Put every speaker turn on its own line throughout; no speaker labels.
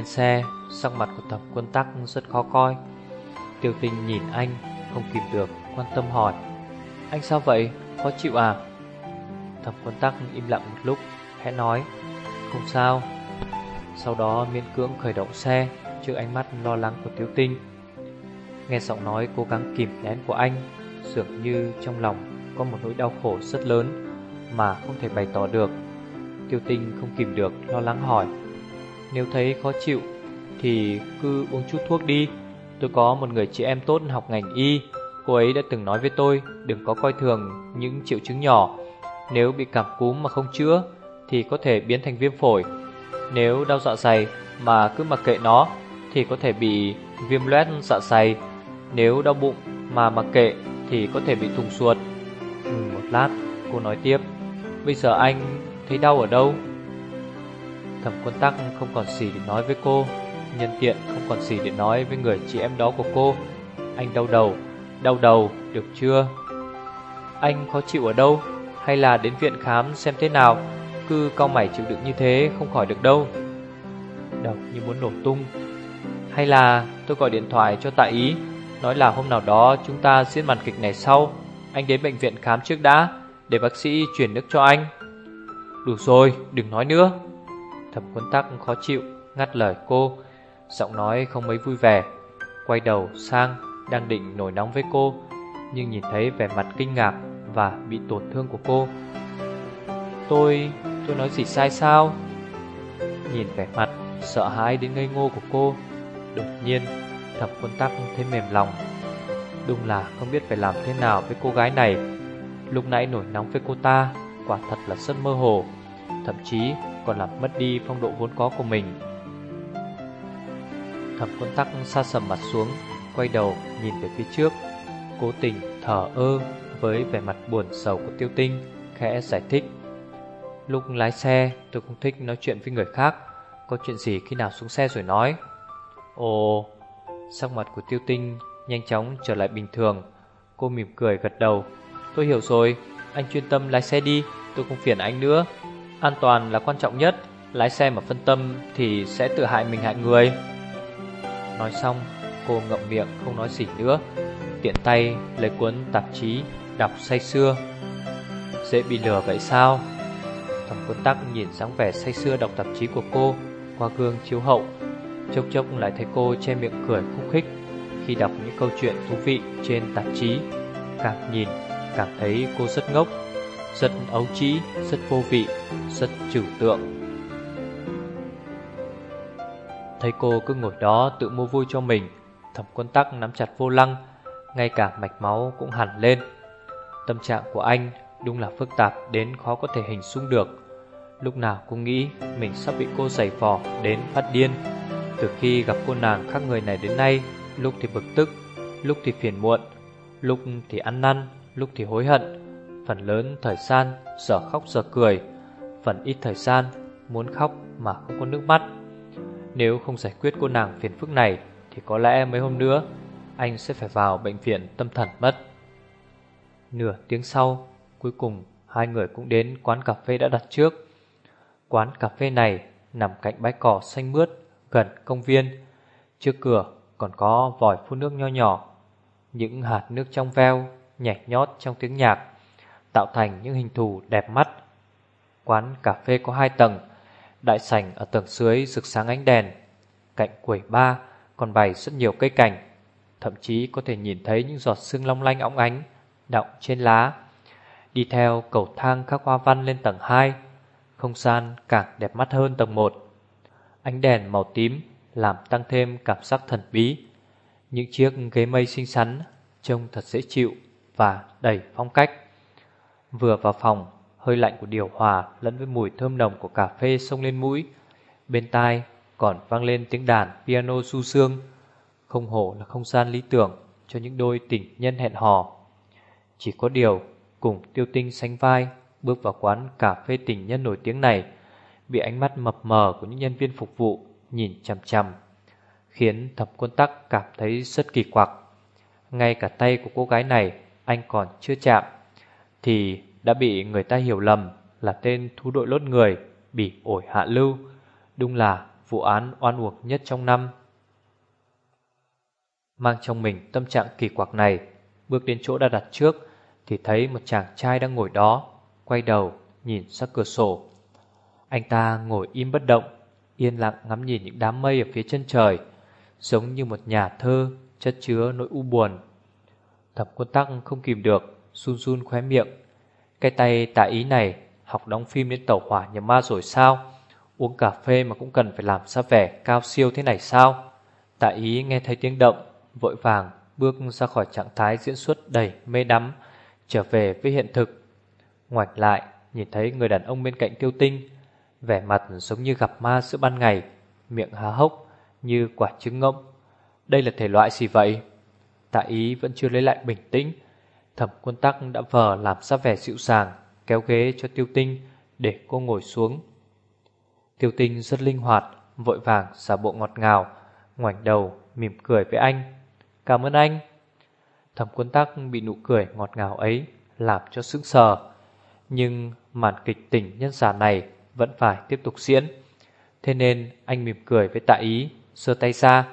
lên xe, sắc mặt của thẩm quân tắc rất khó coi. Tiêu tinh nhìn anh, không kìm được, quan tâm hỏi. Anh sao vậy? Khó chịu à? Thẩm quân tắc im lặng một lúc, khẽ nói. Không sao. Sau đó miễn cưỡng khởi động xe trước ánh mắt lo lắng của tiêu tinh. Nghe giọng nói cố gắng kìm nén của anh, dường như trong lòng có một nỗi đau khổ rất lớn mà không thể bày tỏ được. Tiêu tinh không kìm được lo lắng hỏi. Nếu thấy khó chịu Thì cứ uống chút thuốc đi. Tôi có một người chị em tốt học ngành y. Cô ấy đã từng nói với tôi Đừng có coi thường những triệu chứng nhỏ. Nếu bị cảm cúm mà không chữa Thì có thể biến thành viêm phổi. Nếu đau dạ dày mà cứ mặc kệ nó Thì có thể bị viêm loét dạ dày. Nếu đau bụng mà mặc kệ Thì có thể bị thùng ruột. Ừ, Một lát cô nói tiếp Bây giờ anh thấy đau ở đâu? Thẩm quân tắc không còn gì để nói với cô. Nhân tiện không còn gì để nói với người chị em đó của cô. Anh đau đầu, đau đầu, được chưa? Anh khó chịu ở đâu? Hay là đến viện khám xem thế nào? Cứ cao mày chịu đựng như thế không khỏi được đâu. Đọc như muốn nổ tung. Hay là tôi gọi điện thoại cho tạ ý Nói là hôm nào đó chúng ta diễn màn kịch này sau. Anh đến bệnh viện khám trước đã Để bác sĩ chuyển nước cho anh. Đủ rồi, đừng nói nữa. Thẩm quân tắc khó chịu, Ngắt lời cô. Giọng nói không mấy vui vẻ, Quay đầu sang Đang định nổi nóng với cô, Nhưng nhìn thấy vẻ mặt kinh ngạc Và bị tổn thương của cô. Tôi... tôi nói gì sai sao? Nhìn vẻ mặt Sợ hãi đến ngây ngô của cô, Đột nhiên Thẩm quân tắc thấy mềm lòng. Đúng là không biết phải làm thế nào với cô gái này. Lúc nãy nổi nóng với cô ta, Quả thật là rất mơ hồ. Thậm chí còn làm mất đi phong độ vốn có của mình. Thẩm quân tắc xa sầm mặt xuống, quay đầu nhìn về phía trước, cố tình thở ơ với vẻ mặt buồn sầu của tiêu tinh, khẽ giải thích. Lúc lái xe tôi không thích nói chuyện với người khác, có chuyện gì khi nào xuống xe rồi nói. Ồ, sắc mặt của tiêu tinh nhanh chóng trở lại bình thường, cô mỉm cười gật đầu. Tôi hiểu rồi, anh chuyên tâm lái xe đi, tôi không phiền anh nữa. An toàn là quan trọng nhất. Lái xe mà phân tâm thì sẽ tự hại mình hại người. Nói xong, cô ngậm miệng không nói gì nữa. Tiện tay lấy cuốn tạp chí đọc say xưa Dễ bị lừa vậy sao? Thằng quân tắc nhìn dáng vẻ say xưa đọc tạp chí của cô, Qua gương chiếu hậu. Chốc chốc lại thấy cô che miệng cười khúc khích Khi đọc những câu chuyện thú vị trên tạp chí. Càng nhìn, càng thấy cô rất ngốc rất ấu trĩ, rất vô vị, rất trừu tượng. Thấy cô cứ ngồi đó tự mua vui cho mình, thẩm quân tắc nắm chặt vô lăng, ngay cả mạch máu cũng hẳn lên. Tâm trạng của anh đúng là phức tạp đến khó có thể hình dung được. Lúc nào cũng nghĩ mình sắp bị cô giày vò đến phát điên. Từ khi gặp cô nàng khác người này đến nay, lúc thì bực tức, lúc thì phiền muộn, lúc thì ăn năn, lúc thì hối hận. Phần lớn thời gian giờ khóc giờ cười, Phần ít thời gian muốn khóc mà không có nước mắt. Nếu không giải quyết cô nàng phiền phức này, Thì có lẽ mấy hôm nữa, Anh sẽ phải vào bệnh viện tâm thần mất. Nửa tiếng sau, Cuối cùng hai người cũng đến quán cà phê đã đặt trước. Quán cà phê này nằm cạnh bãi cỏ xanh mướt, Gần công viên. Trước cửa còn có vòi phun nước nho nhỏ. Những hạt nước trong veo Nhảy nhót trong tiếng nhạc tạo thành những hình thù đẹp mắt. Quán cà phê có hai tầng, đại sảnh ở tầng dưới rực sáng ánh đèn. Cạnh quầy ba còn bày rất nhiều cây cảnh, thậm chí có thể nhìn thấy những giọt sương long lanh óng ánh đọng trên lá. Đi theo cầu thang các hoa văn lên tầng 2, không gian càng đẹp mắt hơn tầng 1. Ánh đèn màu tím làm tăng thêm cảm giác thần bí. Những chiếc ghế mây xinh xắn trông thật dễ chịu và đầy phong cách. Vừa vào phòng, hơi lạnh của điều hòa lẫn với mùi thơm nồng của cà phê xông lên mũi. Bên tai còn vang lên tiếng đàn piano su sương. Không hổ là không gian lý tưởng cho những đôi tình nhân hẹn hò. Chỉ có điều, cùng tiêu tinh sánh vai, bước vào quán cà phê tình nhân nổi tiếng này, bị ánh mắt mập mờ của những nhân viên phục vụ nhìn chằm chằm, khiến thập quân tắc cảm thấy rất kỳ quặc. Ngay cả tay của cô gái này anh còn chưa chạm, thì đã bị người ta hiểu lầm là tên thú đội lốt người bị ổi hạ lưu. Đúng là vụ án oan uổng nhất trong năm. Mang trong mình tâm trạng kỳ quặc này, bước đến chỗ đã đặt trước thì thấy một chàng trai đang ngồi đó, quay đầu nhìn sang cửa sổ. Anh ta ngồi im bất động, yên lặng ngắm nhìn những đám mây ở phía chân trời, giống như một nhà thơ chất chứa nỗi u buồn. Thập quân tắc không kìm được, run run khóe miệng. Cái tay tạ ý này học đóng phim đến tàu hỏa nhập ma rồi sao? Uống cà phê mà cũng cần phải làm ra vẻ cao siêu thế này sao? Tạ ý nghe thấy tiếng động, vội vàng bước ra khỏi trạng thái diễn xuất đầy mê đắm, trở về với hiện thực. Ngoảnh lại, nhìn thấy người đàn ông bên cạnh tiêu tinh, vẻ mặt giống như gặp ma giữa ban ngày, miệng há hốc như quả trứng ngỗng. Đây là thể loại gì vậy? Tạ ý vẫn chưa lấy lại bình tĩnh. Thẩm quân tắc đã vờ làm ra vẻ dịu dàng, kéo ghế cho tiêu tinh để cô ngồi xuống. Tiêu tinh rất linh hoạt, vội vàng giả bộ ngọt ngào, ngoảnh đầu mỉm cười với anh. Cảm ơn anh. Thẩm quân tắc bị nụ cười ngọt ngào ấy làm cho sững sờ. Nhưng màn kịch tình nhân giả này vẫn phải tiếp tục diễn. Thế nên anh mỉm cười với tạ ý, sơ tay ra.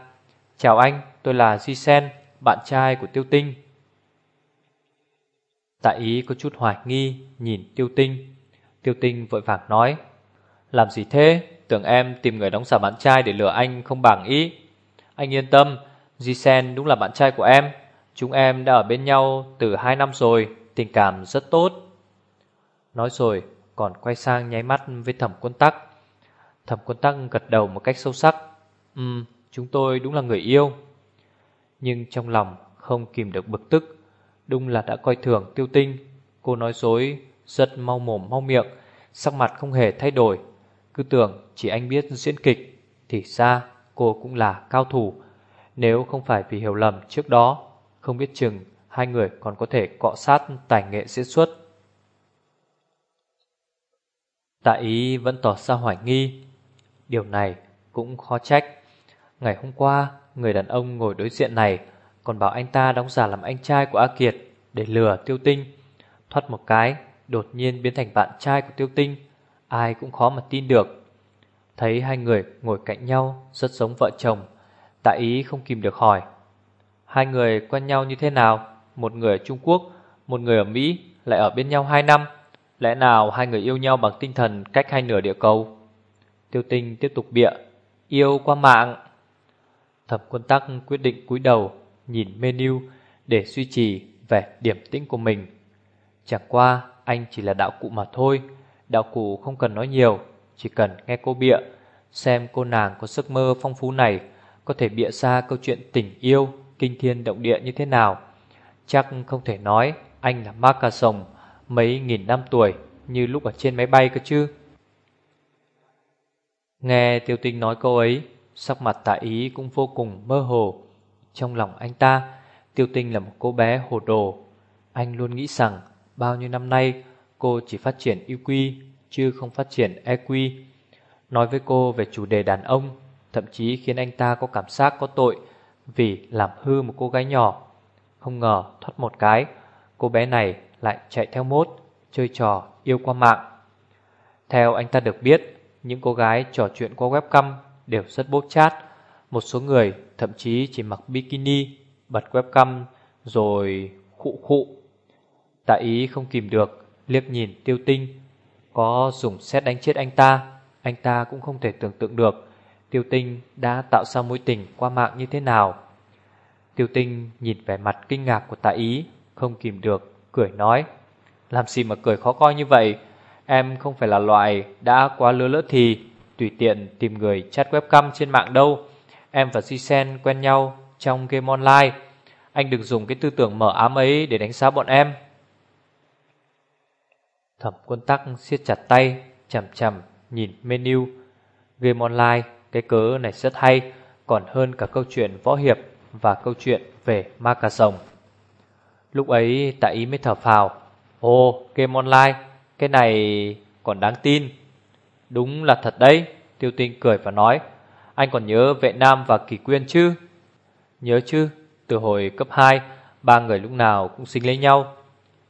Chào anh, tôi là Di Sen, bạn trai của Tiêu Tinh. Tạ ý có chút hoài nghi, nhìn Tiêu Tinh. Tiêu Tinh vội vàng nói. Làm gì thế? Tưởng em tìm người đóng giả bạn trai để lừa anh không bằng ý. Anh yên tâm, Di Sen đúng là bạn trai của em. Chúng em đã ở bên nhau từ hai năm rồi, tình cảm rất tốt. Nói rồi, còn quay sang nháy mắt với thẩm quân tắc. Thẩm quân tắc gật đầu một cách sâu sắc. Ừ, chúng tôi đúng là người yêu. Nhưng trong lòng không kìm được bực tức. Đúng là đã coi thường tiêu tinh. Cô nói dối rất mau mồm mau miệng, sắc mặt không hề thay đổi. Cứ tưởng chỉ anh biết diễn kịch, thì ra cô cũng là cao thủ. Nếu không phải vì hiểu lầm trước đó, không biết chừng hai người còn có thể cọ sát tài nghệ diễn xuất. Tạ ý vẫn tỏ ra hoài nghi. Điều này cũng khó trách. Ngày hôm qua, người đàn ông ngồi đối diện này còn bảo anh ta đóng giả làm anh trai của A Kiệt để lừa Tiêu Tinh. Thoát một cái, đột nhiên biến thành bạn trai của Tiêu Tinh. Ai cũng khó mà tin được. Thấy hai người ngồi cạnh nhau rất giống vợ chồng. Tạ ý không kìm được hỏi. Hai người quen nhau như thế nào? Một người ở Trung Quốc, một người ở Mỹ, lại ở bên nhau hai năm. Lẽ nào hai người yêu nhau bằng tinh thần cách hai nửa địa cầu? Tiêu tinh tiếp tục bịa. Yêu qua mạng. Thẩm quân tắc quyết định cúi đầu, nhìn menu để duy trì vẻ điểm tĩnh của mình. Chẳng qua anh chỉ là đạo cụ mà thôi. Đạo cụ không cần nói nhiều, chỉ cần nghe cô bịa, xem cô nàng có giấc mơ phong phú này có thể bịa ra câu chuyện tình yêu kinh thiên động địa như thế nào. Chắc không thể nói anh là ma cà sồng mấy nghìn năm tuổi như lúc ở trên máy bay cơ chứ. Nghe tiêu tinh nói câu ấy, sắc mặt tạ ý cũng vô cùng mơ hồ. Trong lòng anh ta, tiêu tinh là một cô bé hồ đồ. Anh luôn nghĩ rằng bao nhiêu năm nay cô chỉ phát triển IQ chứ không phát triển EQ. Nói với cô về chủ đề đàn ông, thậm chí khiến anh ta có cảm giác có tội vì làm hư một cô gái nhỏ. Không ngờ thoát một cái, cô bé này lại chạy theo mốt, chơi trò yêu qua mạng. Theo anh ta được biết, những cô gái trò chuyện qua webcam đều rất bốc chát. Một số người thậm chí chỉ mặc bikini, bật webcam rồi khụ khụ. Tạ ý không kìm được, liếc nhìn tiêu tinh. Có dùng xét đánh chết anh ta, anh ta cũng không thể tưởng tượng được Tiêu tinh đã tạo ra mối tình qua mạng như thế nào Tiêu tinh nhìn vẻ mặt kinh ngạc của tạ ý Không kìm được, cười nói Làm gì mà cười khó coi như vậy Em không phải là loại đã quá lứa lỡ thì tùy tiện tìm người chat webcam trên mạng đâu. Em và Jisen quen nhau trong game online. Anh đừng dùng cái tư tưởng mở ám ấy để đánh giá bọn em. Thẩm quân tắc siết chặt tay, chầm chầm nhìn menu. Game online, cái cớ này rất hay, còn hơn cả câu chuyện võ hiệp và câu chuyện về ma cà rồng. Lúc ấy tại ý mới thở phào. Ồ, game online, cái này còn đáng tin. Đúng là thật đấy, tiêu tinh cười và nói. Anh còn nhớ vệ nam và kỳ quyên chứ? Nhớ chứ, từ hồi cấp 2, ba người lúc nào cũng sinh lấy nhau.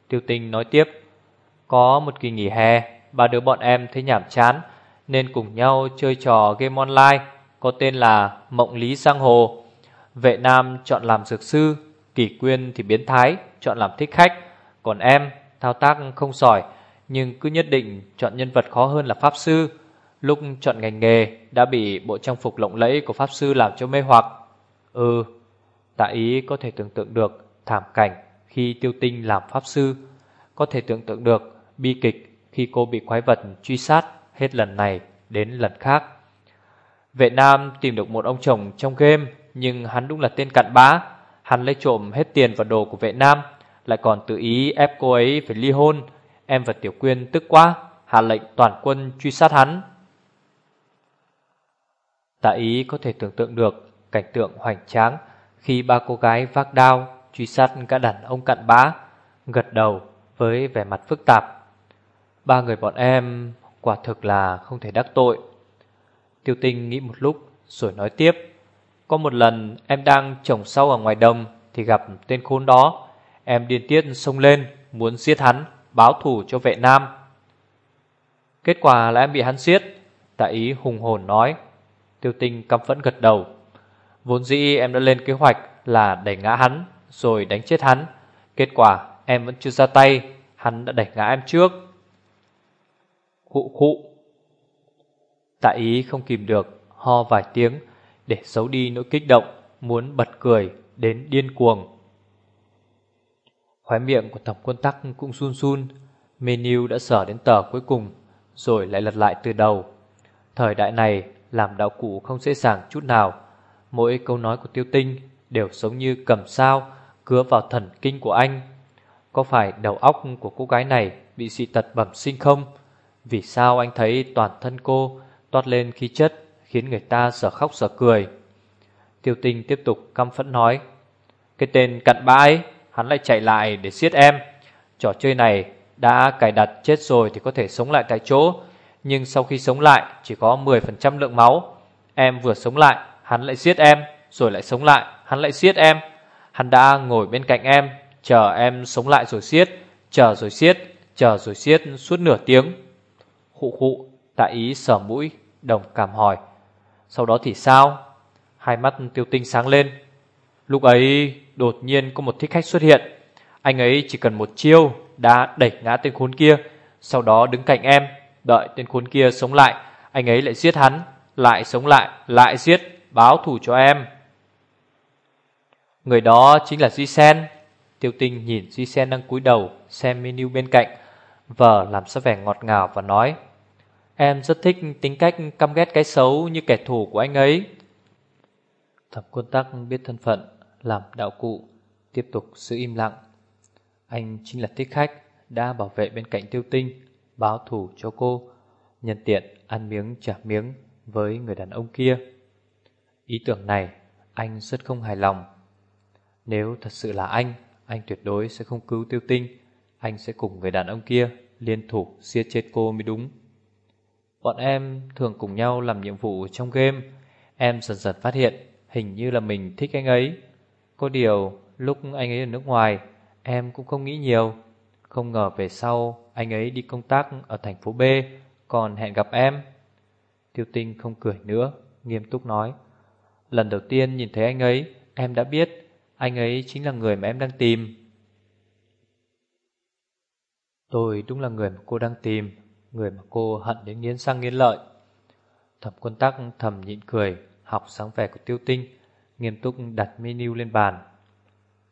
Tiêu tinh nói tiếp. Có một kỳ nghỉ hè, ba đứa bọn em thấy nhảm chán, nên cùng nhau chơi trò game online có tên là Mộng Lý Giang Hồ. Vệ Nam chọn làm dược sư, Kỳ Quyên thì biến thái, chọn làm thích khách, còn em thao tác không giỏi nhưng cứ nhất định chọn nhân vật khó hơn là pháp sư. Lúc chọn ngành nghề đã bị bộ trang phục lộng lẫy của pháp sư làm cho mê hoặc. Ừ, tạ ý có thể tưởng tượng được thảm cảnh khi tiêu tinh làm pháp sư, có thể tưởng tượng được bi kịch khi cô bị quái vật truy sát hết lần này đến lần khác. Vệ Nam tìm được một ông chồng trong game nhưng hắn đúng là tên cặn bã. Hắn lấy trộm hết tiền và đồ của vệ Nam, lại còn tự ý ép cô ấy phải ly hôn. Em và Tiểu Quyên tức quá, hạ lệnh toàn quân truy sát hắn. Tạ ý có thể tưởng tượng được cảnh tượng hoành tráng khi ba cô gái vác đao truy sát cả đàn ông cặn bã, gật đầu với vẻ mặt phức tạp. Ba người bọn em quả thực là không thể đắc tội. Tiêu tinh nghĩ một lúc rồi nói tiếp. Có một lần em đang trồng sau ở ngoài đồng thì gặp tên khốn đó. Em điên tiết xông lên, muốn giết hắn, báo thù cho vệ nam. Kết quả là em bị hắn giết. Tạ ý hùng hồn nói. Tiêu tinh căm phẫn gật đầu. Vốn dĩ em đã lên kế hoạch là đẩy ngã hắn rồi đánh chết hắn. Kết quả em vẫn chưa ra tay, hắn đã đẩy ngã em trước. Khụ khụ. Tạ ý không kìm được, ho vài tiếng để giấu đi nỗi kích động, muốn bật cười đến điên cuồng. Khóe miệng của thẩm quân tắc cũng run run, menu đã sở đến tờ cuối cùng, rồi lại lật lại từ đầu. Thời đại này làm đạo cụ không dễ dàng chút nào, mỗi câu nói của tiêu tinh đều giống như cầm sao cứa vào thần kinh của anh. Có phải đầu óc của cô gái này bị dị tật bẩm sinh không? Vì sao anh thấy toàn thân cô toát lên khí chất khiến người ta sợ khóc sợ cười? Tiêu tinh tiếp tục căm phẫn nói Cái tên cặn bã ấy, hắn lại chạy lại để giết em. Trò chơi này đã cài đặt chết rồi thì có thể sống lại tại chỗ, nhưng sau khi sống lại chỉ có 10% lượng máu. Em vừa sống lại, hắn lại giết em, rồi lại sống lại, hắn lại giết em. Hắn đã ngồi bên cạnh em, chờ em sống lại rồi giết, chờ rồi giết, chờ rồi giết suốt nửa tiếng. Khụ khụ, tại ý sở mũi, đồng cảm hỏi. Sau đó thì sao? Hai mắt tiêu tinh sáng lên. Lúc ấy đột nhiên có một thích khách xuất hiện. Anh ấy chỉ cần một chiêu đã đẩy ngã tên khốn kia, sau đó đứng cạnh em, đợi tên khốn kia sống lại, anh ấy lại giết hắn, lại sống lại, lại giết, báo thù cho em. Người đó chính là Duy Sen. Tiêu tinh nhìn Duy Sen đang cúi đầu xem menu bên cạnh, vờ làm sao vẻ ngọt ngào và nói Em rất thích tính cách căm ghét cái xấu như kẻ thù của anh ấy. Thẩm quân tắc biết thân phận, làm đạo cụ, tiếp tục sự im lặng. Anh chính là thích khách đã bảo vệ bên cạnh tiêu tinh, báo thủ cho cô, nhân tiện ăn miếng trả miếng với người đàn ông kia. Ý tưởng này anh rất không hài lòng. Nếu thật sự là anh, anh tuyệt đối sẽ không cứu tiêu tinh, anh sẽ cùng người đàn ông kia liên thủ giết chết cô mới đúng. Bọn em thường cùng nhau làm nhiệm vụ trong game, em dần dần phát hiện hình như là mình thích anh ấy. Có điều lúc anh ấy ở nước ngoài, em cũng không nghĩ nhiều. Không ngờ về sau anh ấy đi công tác ở thành phố B, còn hẹn gặp em. Tiêu tinh không cười nữa, nghiêm túc nói. Lần đầu tiên nhìn thấy anh ấy, em đã biết anh ấy chính là người mà em đang tìm. Tôi đúng là người mà cô đang tìm, người mà cô hận đến nghiến răng nghiến lợi. Thẩm quân tắc thầm nhịn cười, học sáng vẻ của tiêu tinh, nghiêm túc đặt menu lên bàn.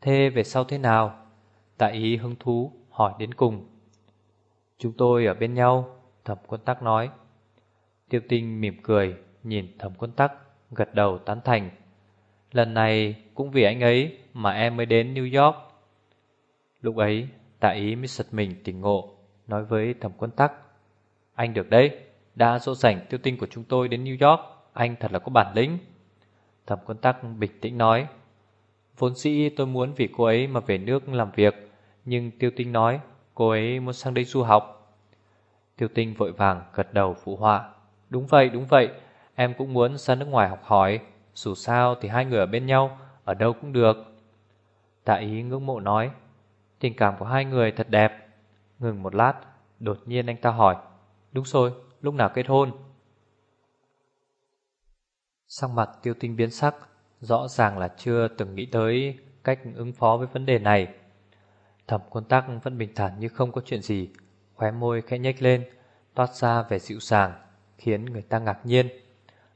Thế về sau thế nào? Tại ý hứng thú hỏi đến cùng. Chúng tôi ở bên nhau, thẩm quân tắc nói. Tiêu tinh mỉm cười Nhìn thẩm quân tắc Gật đầu tán thành. Lần này cũng vì anh ấy Mà em mới đến New York. Lúc ấy tạ ý mới giật mình tỉnh ngộ Nói với thẩm quân tắc. Anh được đấy Đã dỗ dành tiêu tinh của chúng tôi đến New York Anh thật là có bản lĩnh. Thẩm quân tắc bình tĩnh nói. Vốn dĩ tôi muốn vì cô ấy mà về nước làm việc nhưng tiêu tinh nói, Cô ấy muốn sang đây du học. Tiêu tinh vội vàng gật đầu phụ họa, Đúng vậy đúng vậy, Em cũng muốn sang nước ngoài học hỏi, Dù sao thì hai người ở bên nhau, Ở đâu cũng được. Tạ ý ngưỡng mộ nói, Tình cảm của hai người thật đẹp. Ngừng một lát, Đột nhiên anh ta hỏi, Đúng rồi, lúc nào kết hôn? Sang mặt tiêu tinh biến sắc, Rõ ràng là chưa từng nghĩ tới Cách ứng phó với vấn đề này. Thẩm quân tắc vẫn bình thản như không có chuyện gì. Khóe môi khẽ nhếch lên, Toát ra vẻ dịu dàng, Khiến người ta ngạc nhiên.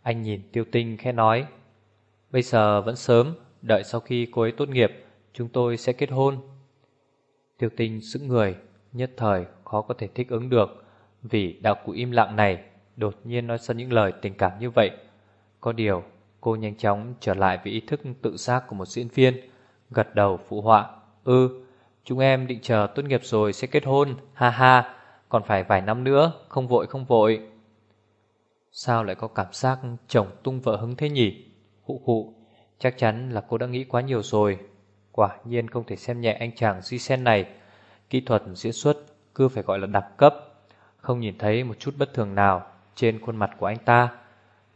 Anh nhìn tiêu tinh khẽ nói, Bây giờ vẫn sớm, Đợi sau khi cô ấy tốt nghiệp, Chúng tôi sẽ kết hôn. Tiêu tinh sững người, Nhất thời khó có thể thích ứng được, Vì đạo cụ im lặng này Đột nhiên nói ra những lời tình cảm như vậy. Có điều, cô nhanh chóng trở lại với ý thức tự giác của một diễn viên, Gật đầu phụ họa Ừ Chúng em định chờ tốt nghiệp rồi sẽ kết hôn, Ha ha. Còn phải vài năm nữa, Không vội không vội. Sao lại có cảm giác chồng tung vợ hứng thế nhỉ? Hụ hụ, Chắc chắn là cô đã nghĩ quá nhiều rồi. Quả nhiên không thể xem nhẹ anh chàng di sen này. Kỹ thuật diễn xuất Cứ phải gọi là đặc cấp, Không nhìn thấy một chút bất thường nào Trên khuôn mặt của anh ta.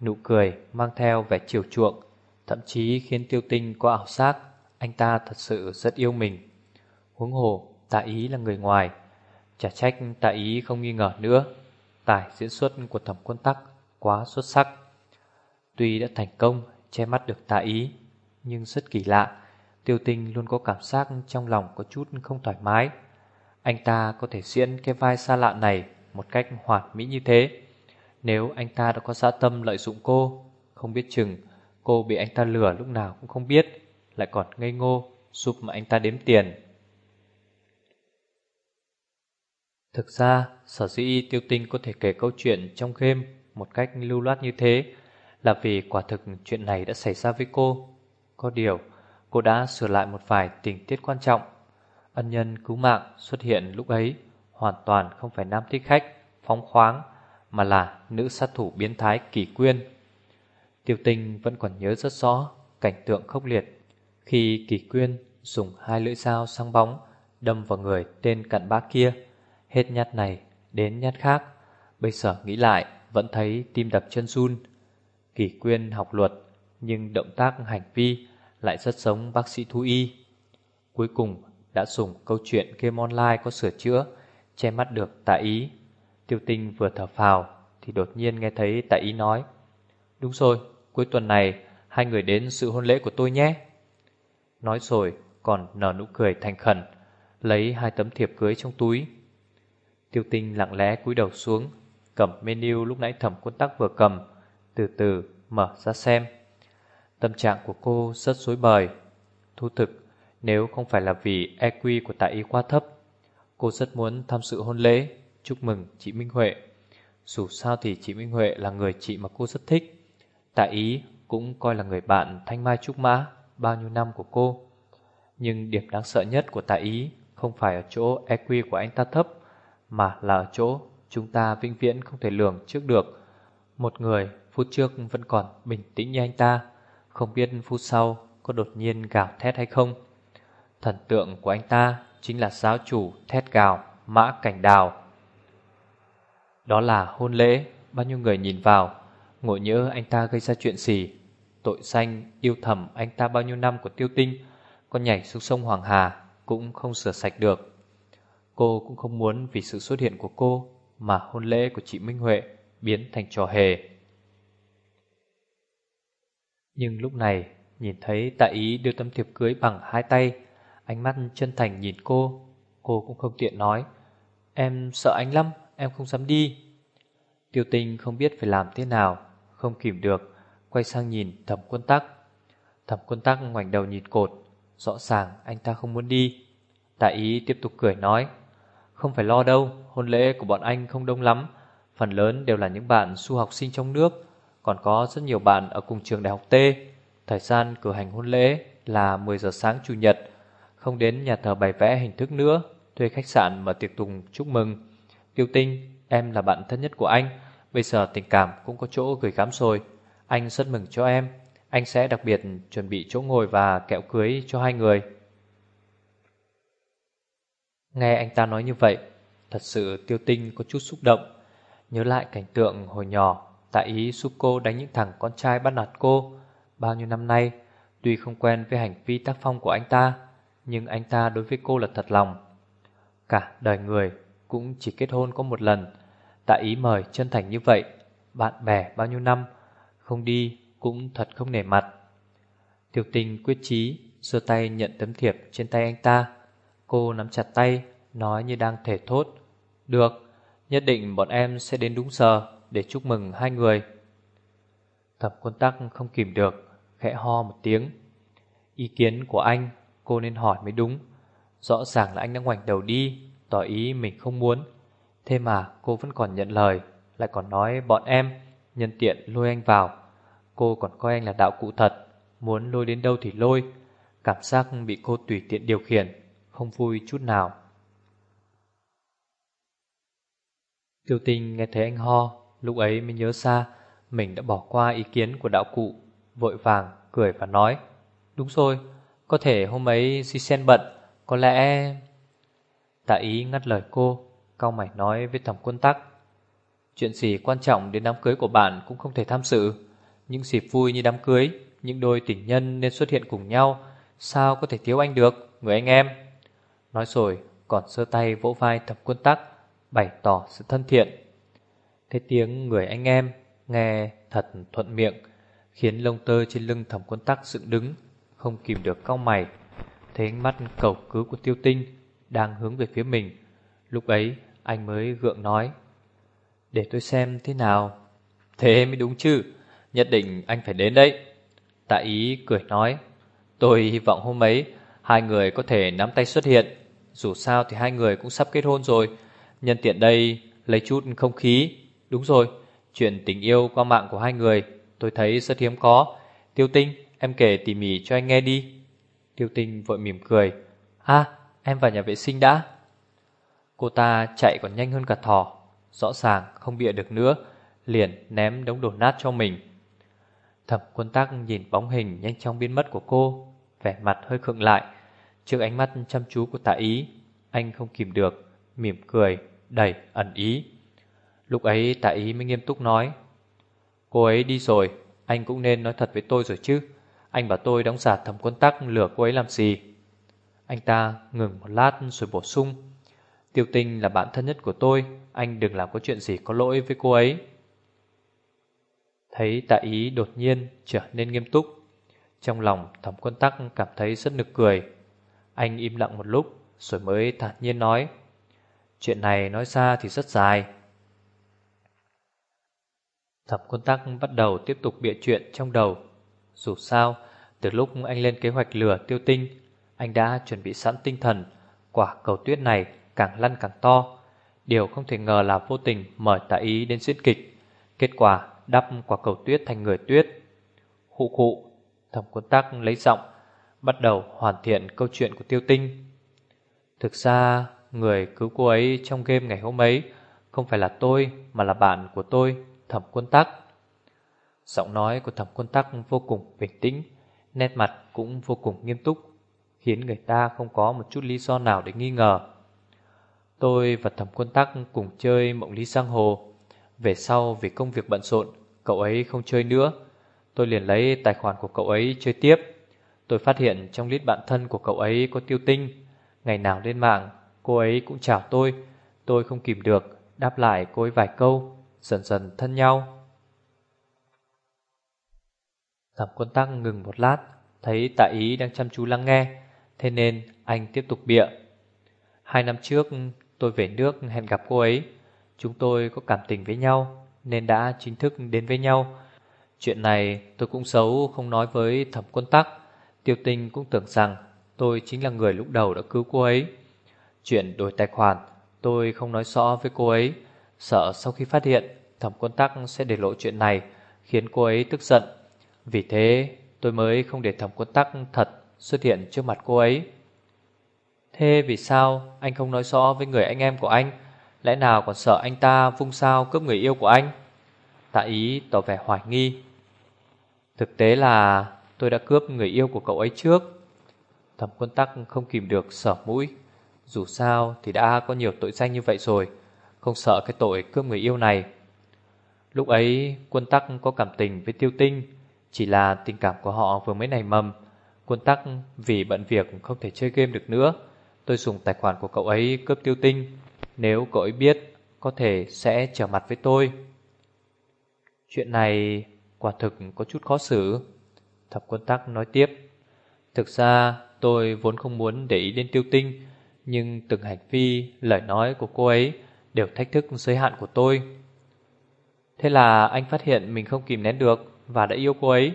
Nụ cười mang theo vẻ chiều chuộng, Thậm chí khiến tiêu tinh có ảo giác, Anh ta thật sự rất yêu mình. Huống hồ tạ ý là người ngoài. Chả trách tạ ý không nghi ngờ nữa. Tài diễn xuất của thẩm quân tắc Quá xuất sắc. Tuy đã thành công, che mắt được tạ ý, Nhưng rất kỳ lạ, Tiêu tinh luôn có cảm giác trong lòng có chút không thoải mái. Anh ta có thể diễn cái vai xa lạ này Một cách hoàn mỹ như thế. Nếu anh ta đã có dạ tâm lợi dụng cô, Không biết chừng Cô bị anh ta lừa lúc nào cũng không biết, Lại còn ngây ngô Giúp mà anh ta đếm tiền. Thực ra, sở dĩ tiêu tinh có thể kể câu chuyện trong game một cách lưu loát như thế là vì quả thực chuyện này đã xảy ra với cô. Có điều, cô đã sửa lại một vài tình tiết quan trọng. Ân nhân cứu mạng xuất hiện lúc ấy hoàn toàn không phải nam thích khách, phóng khoáng, mà là nữ sát thủ biến thái kỳ quyên. Tiêu tinh vẫn còn nhớ rất rõ cảnh tượng khốc liệt khi kỳ quyên dùng hai lưỡi dao sang bóng đâm vào người tên cặn bã kia. Hết nhát này đến nhát khác. Bây giờ nghĩ lại Vẫn thấy tim đập chân run. Kỳ quyên học luật Nhưng động tác hành vi Lại rất giống bác sĩ thú y. Cuối cùng đã dùng câu chuyện game online có sửa chữa Che mắt được tạ ý. Tiêu tinh vừa thở phào Thì đột nhiên nghe thấy tạ ý nói Đúng rồi, cuối tuần này Hai người đến sự hôn lễ của tôi nhé. Nói rồi còn nở nụ cười thành khẩn Lấy hai tấm thiệp cưới trong túi. Tiêu tinh lặng lẽ cúi đầu xuống, Cầm menu lúc nãy thẩm quân tắc vừa cầm, Từ từ mở ra xem. Tâm trạng của cô rất rối bời. Thu thực, Nếu không phải là vì EQ của tại y quá thấp, Cô rất muốn tham dự hôn lễ. Chúc mừng chị Minh Huệ. Dù sao thì chị Minh Huệ là người chị mà cô rất thích. Tại ý cũng coi là người bạn thanh mai trúc mã Bao nhiêu năm của cô. Nhưng điểm đáng sợ nhất của tại ý Không phải ở chỗ EQ của anh ta thấp mà là ở chỗ chúng ta vĩnh viễn không thể lường trước được. Một người phút trước vẫn còn bình tĩnh như anh ta, không biết phút sau có đột nhiên gào thét hay không. Thần tượng của anh ta chính là giáo chủ thét gào Mã Cảnh Đào. Đó là hôn lễ, bao nhiêu người nhìn vào, ngộ nhớ anh ta gây ra chuyện gì. Tội danh yêu thầm anh ta bao nhiêu năm của tiêu tinh, con nhảy xuống sông Hoàng Hà cũng không sửa sạch được. Cô cũng không muốn vì sự xuất hiện của cô mà hôn lễ của chị Minh Huệ biến thành trò hề. Nhưng lúc này, nhìn thấy tạ ý đưa tấm thiệp cưới bằng hai tay, ánh mắt chân thành nhìn cô, cô cũng không tiện nói. Em sợ anh lắm, em không dám đi. Tiêu tinh không biết phải làm thế nào, không kìm được, quay sang nhìn thẩm quân tắc. Thẩm quân tắc ngoảnh đầu nhìn cột, rõ ràng anh ta không muốn đi. Tạ ý tiếp tục cười nói. Không phải lo đâu, hôn lễ của bọn anh không đông lắm, Phần lớn đều là những bạn du học sinh trong nước Còn có rất nhiều bạn ở cùng trường đại học T. Thời gian cử hành hôn lễ là 10 giờ sáng Chủ nhật Không đến nhà thờ bày vẽ hình thức nữa Thuê khách sạn mở tiệc tùng chúc mừng. Tiêu tinh, em là bạn thân nhất của anh Bây giờ tình cảm cũng có chỗ gửi gắm rồi. Anh rất mừng cho em Anh sẽ đặc biệt chuẩn bị chỗ ngồi và kẹo cưới cho hai người. Nghe anh ta nói như vậy, Thật sự tiêu tinh có chút xúc động. Nhớ lại cảnh tượng hồi nhỏ Tại ý giúp cô đánh những thằng con trai bắt nạt cô. Bao nhiêu năm nay, Tuy không quen với hành vi tác phong của anh ta, Nhưng anh ta đối với cô là thật lòng. Cả đời người Cũng chỉ kết hôn có một lần. Tại ý mời chân thành như vậy, Bạn bè bao nhiêu năm, Không đi cũng thật không nể mặt. Tiêu tinh quyết chí giơ tay nhận tấm thiệp trên tay anh ta. Cô nắm chặt tay, Nói như đang thể thốt. Được, Nhất định bọn em sẽ đến đúng giờ Để chúc mừng hai người. Thập quân tắc không kìm được, Khẽ ho một tiếng. Ý kiến của anh, cô nên hỏi mới đúng. Rõ ràng là anh đã ngoảnh đầu đi, Tỏ ý mình không muốn. Thế mà cô vẫn còn nhận lời, Lại còn nói bọn em Nhân tiện lôi anh vào. Cô còn coi anh là đạo cụ thật, Muốn lôi đến đâu thì lôi. Cảm giác bị cô tùy tiện điều khiển không vui chút nào. Tiêu tinh nghe thấy anh ho, Lúc ấy mới nhớ ra Mình đã bỏ qua ý kiến của đạo cụ, Vội vàng cười và nói, Đúng rồi, Có thể hôm ấy si sen bận, Có lẽ Tạ ý ngắt lời cô Cao mày nói với thẩm quân tắc, Chuyện gì quan trọng đến đám cưới của bạn Cũng không thể tham dự Những dịp vui như đám cưới, Những đôi tình nhân nên xuất hiện cùng nhau, Sao có thể thiếu anh được, Người anh em? Nói rồi, còn sơ tay vỗ vai thẩm quân tắc, Bày tỏ sự thân thiện. Cái tiếng người anh em Nghe thật thuận miệng, Khiến lông tơ trên lưng thẩm quân tắc dựng đứng, Không kìm được cau mày. Thấy ánh mắt cầu cứu của tiêu tinh Đang hướng về phía mình. Lúc ấy, anh mới gượng nói, Để tôi xem thế nào. Thế mới đúng chứ, Nhất định anh phải đến đấy. Tạ ý cười nói, Tôi hy vọng hôm ấy Hai người có thể nắm tay xuất hiện. Dù sao thì hai người cũng sắp kết hôn rồi. Nhân tiện đây, lấy chút không khí. Đúng rồi, Chuyện tình yêu qua mạng của hai người, Tôi thấy rất hiếm có. Tiêu tinh, em kể tỉ mỉ cho anh nghe đi. Tiêu tinh vội mỉm cười. À em vào nhà vệ sinh đã. Cô ta chạy còn nhanh hơn cả thỏ. Rõ ràng không bịa được nữa, Liền ném đống đồ nát cho mình. Thẩm quân tắc nhìn bóng hình nhanh chóng biến mất của cô, Vẻ mặt hơi khựng lại. Trước ánh mắt chăm chú của tạ ý, Anh không kìm được, Mỉm cười, đầy ẩn ý. Lúc ấy tạ ý mới nghiêm túc nói, Cô ấy đi rồi, Anh cũng nên nói thật với tôi rồi chứ. Anh bảo tôi đóng giả thẩm quân tắc lừa cô ấy làm gì? Anh ta ngừng một lát rồi bổ sung, Tiêu tinh là bạn thân nhất của tôi, Anh đừng làm có chuyện gì có lỗi với cô ấy. Thấy tạ ý đột nhiên trở nên nghiêm túc, Trong lòng thẩm quân tắc cảm thấy rất nực cười. Anh im lặng một lúc, Rồi mới thản nhiên nói, Chuyện này nói ra thì rất dài. Thẩm quân tắc bắt đầu tiếp tục bịa chuyện trong đầu. Dù sao, Từ lúc anh lên kế hoạch lừa tiêu tinh, Anh đã chuẩn bị sẵn tinh thần, Quả cầu tuyết này càng lăn càng to. Điều không thể ngờ là vô tình mở tạ ý đến diễn kịch, Kết quả đắp quả cầu tuyết thành người tuyết. Hụ khụ Thẩm quân tắc lấy giọng Bắt đầu hoàn thiện câu chuyện của tiêu tinh. Thực ra, Người cứu cô ấy trong game ngày hôm ấy Không phải là tôi, Mà là bạn của tôi, Thẩm quân tắc. Giọng nói của thẩm quân tắc vô cùng bình tĩnh, Nét mặt cũng vô cùng nghiêm túc, Khiến người ta không có một chút lý do nào để nghi ngờ. Tôi và thẩm quân tắc cùng chơi mộng lý sang hồ. Về sau, vì công việc bận rộn, Cậu ấy không chơi nữa. Tôi liền lấy tài khoản của cậu ấy chơi tiếp. Tôi phát hiện trong list bạn thân của cậu ấy có tiêu tinh. Ngày nào lên mạng, Cô ấy cũng chào tôi. Tôi không kìm được, Đáp lại cô ấy vài câu, Dần dần thân nhau. Thẩm quân tắc ngừng một lát, Thấy tạ ý đang chăm chú lắng nghe, Thế nên anh tiếp tục bịa. Hai năm trước, tôi về nước hẹn gặp cô ấy. Chúng tôi có cảm tình với nhau, Nên đã chính thức đến với nhau. Chuyện này tôi cũng xấu không nói với thẩm quân tắc. Tiêu tinh cũng tưởng rằng Tôi chính là người lúc đầu đã cứu cô ấy. Chuyện đổi tài khoản, tôi không nói rõ với cô ấy. Sợ sau khi phát hiện, Thẩm quân tắc sẽ để lộ chuyện này, Khiến cô ấy tức giận. Vì thế, tôi mới không để thẩm quân tắc thật xuất hiện trước mặt cô ấy. Thế vì sao anh không nói rõ với người anh em của anh? Lẽ nào còn sợ anh ta vung sao cướp người yêu của anh? Tạ ý tỏ vẻ hoài nghi. Thực tế là tôi đã cướp người yêu của cậu ấy trước. Thẩm quân tắc không kìm được sở mũi. Dù sao thì đã có nhiều tội danh như vậy rồi, Không sợ cái tội cướp người yêu này. Lúc ấy, quân tắc có cảm tình với tiêu tinh, Chỉ là tình cảm của họ vừa mới nảy mầm. Quân tắc vì bận việc không thể chơi game được nữa, Tôi dùng tài khoản của cậu ấy cướp tiêu tinh. Nếu cậu ấy biết, Có thể sẽ trở mặt với tôi. Chuyện này quả thực có chút khó xử. Thập quân tắc nói tiếp Thực ra tôi vốn không muốn để ý đến tiêu tinh Nhưng từng hành vi, lời nói của cô ấy Đều thách thức giới hạn của tôi. Thế là anh phát hiện mình không kìm nén được Và đã yêu cô ấy.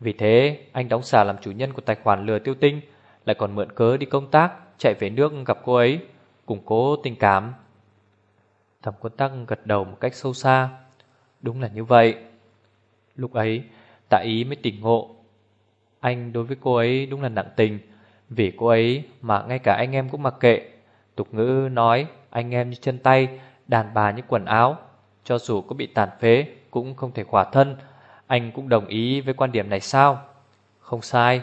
Vì thế anh đóng xà làm chủ nhân của tài khoản lừa tiêu tinh Lại còn mượn cớ đi công tác Chạy về nước gặp cô ấy Củng cố tình cảm. Thẩm quân tắc gật đầu một cách sâu xa Đúng là như vậy. Lúc ấy tạ ý mới tỉnh ngộ anh đối với cô ấy đúng là nặng tình. Vì cô ấy mà ngay cả anh em cũng mặc kệ. Tục ngữ nói, anh em như chân tay, Đàn bà như quần áo. Cho dù có bị tàn phế, Cũng không thể khỏa thân. Anh cũng đồng ý với quan điểm này sao? Không sai.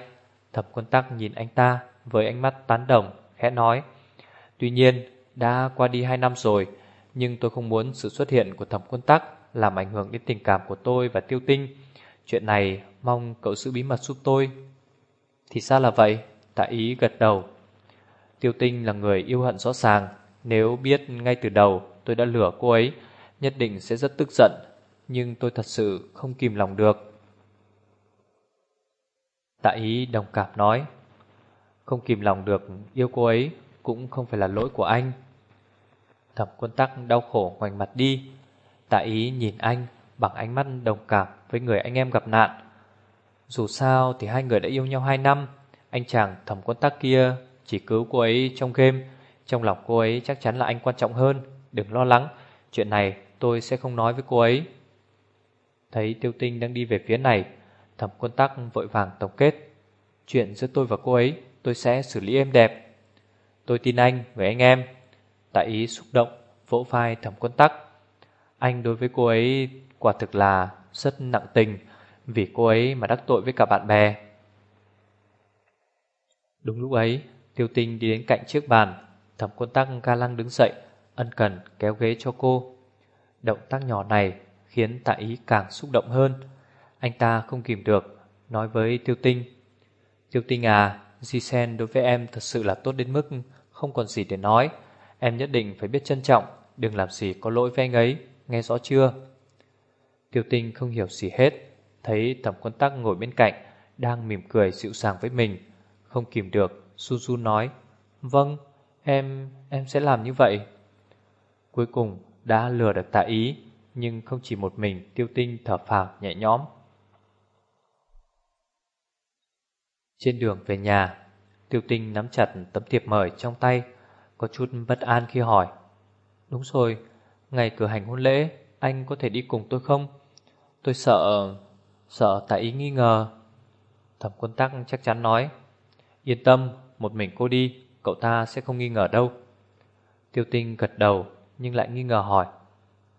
Thập quân tắc nhìn anh ta Với ánh mắt tán đồng, khẽ nói. Tuy nhiên, đã qua đi hai năm rồi, Nhưng tôi không muốn sự xuất hiện của thẩm quân tắc Làm ảnh hưởng đến tình cảm của tôi và tiêu tinh. Chuyện này mong cậu giữ bí mật giúp tôi. Thì sao là vậy, Tạ ý gật đầu. Tiêu tinh là người yêu hận rõ ràng, Nếu biết ngay từ đầu tôi đã lừa cô ấy, Nhất định sẽ rất tức giận, Nhưng tôi thật sự không kìm lòng được. Tạ ý đồng cảm nói, Không kìm lòng được yêu cô ấy Cũng không phải là lỗi của anh. Thẩm quân tắc đau khổ ngoảnh mặt đi. Tạ ý nhìn anh Bằng ánh mắt đồng cảm với người anh em gặp nạn. Dù sao thì hai người đã yêu nhau hai năm Anh chàng thẩm quân tắc kia Chỉ cứu cô ấy trong game. Trong lòng cô ấy chắc chắn là anh quan trọng hơn Đừng lo lắng Chuyện này tôi sẽ không nói với cô ấy. Thấy tiêu tinh đang đi về phía này Thẩm quân tắc vội vàng tổng kết Chuyện giữa tôi và cô ấy Tôi sẽ xử lý êm đẹp. Tôi tin anh, người anh em. Tại ý xúc động, vỗ vai thẩm quân tắc Anh đối với cô ấy Quả thực là rất nặng tình Vì cô ấy mà đắc tội với cả bạn bè. Đúng lúc ấy, Tiêu tinh đi đến cạnh chiếc bàn Thẩm quân tắc ga lăng đứng dậy, Ân cần kéo ghế cho cô. Động tác nhỏ này khiến tạ ý càng xúc động hơn. Anh ta không kìm được, Nói với tiêu tinh. Tiêu tinh à Jisen đối với em thật sự là tốt đến mức Không còn gì để nói. Em nhất định phải biết trân trọng, Đừng làm gì có lỗi với anh ấy, Nghe rõ chưa? Tiêu tinh không hiểu gì hết, Thấy thẩm quân tắc ngồi bên cạnh, Đang mỉm cười dịu dàng với mình. Không kìm được, Su Su nói Vâng em em sẽ làm như vậy. Cuối cùng đã lừa được tạ ý, Nhưng không chỉ một mình tiêu tinh thở phào nhẹ nhõm. Trên đường về nhà Tiêu tinh nắm chặt tấm thiệp mời trong tay, Có chút bất an khi hỏi, Đúng rồi, Ngày cử hành hôn lễ anh có thể đi cùng tôi không? Tôi sợ Sợ tại ý nghi ngờ. Thẩm quân tắc chắc chắn nói Yên tâm Một mình cô đi Cậu ta sẽ không nghi ngờ đâu. Tiêu tinh gật đầu Nhưng lại nghi ngờ hỏi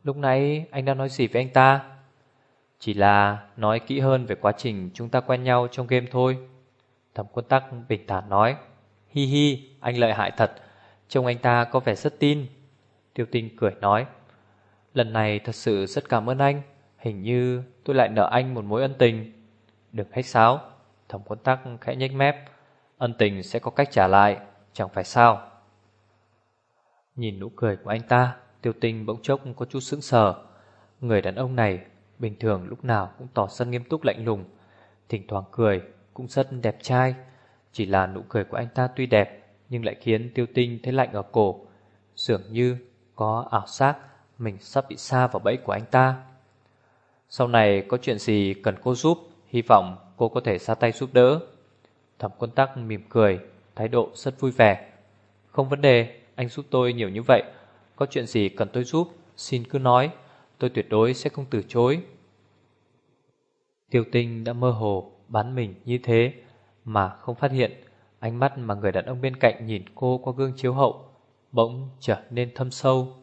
Lúc nãy anh đã nói gì với anh ta? Chỉ là nói kỹ hơn về quá trình chúng ta quen nhau trong game thôi. Thẩm quân tắc bình thản nói Hi hi, anh lợi hại thật Trông anh ta có vẻ rất tin. Tiêu tinh cười nói Lần này thật sự rất cảm ơn anh. Hình như tôi lại nợ anh một mối ân tình. Đừng khách sáo Thẩm quân tắc khẽ nhếch mép. Ân tình sẽ có cách trả lại, Chẳng phải sao? Nhìn nụ cười của anh ta, Tiêu tinh bỗng chốc có chút sững sờ. Người đàn ông này, Bình thường lúc nào cũng tỏ ra nghiêm túc lạnh lùng. Thỉnh thoảng cười cũng rất đẹp trai. Chỉ là nụ cười của anh ta tuy đẹp, Nhưng lại khiến tiêu tinh thấy lạnh ở cổ. Dường như có ảo giác. Mình sắp bị xa vào bẫy của anh ta. Sau này có chuyện gì cần cô giúp, Hy vọng cô có thể ra tay giúp đỡ. Thẩm quân tắc mỉm cười, Thái độ rất vui vẻ. Không vấn đề, Anh giúp tôi nhiều như vậy. Có chuyện gì cần tôi giúp, Xin cứ nói. Tôi tuyệt đối sẽ không từ chối. Tiêu tinh đã mơ hồ bán mình như thế Mà không phát hiện. Ánh mắt mà người đàn ông bên cạnh nhìn cô qua gương chiếu hậu Bỗng trở nên thâm sâu.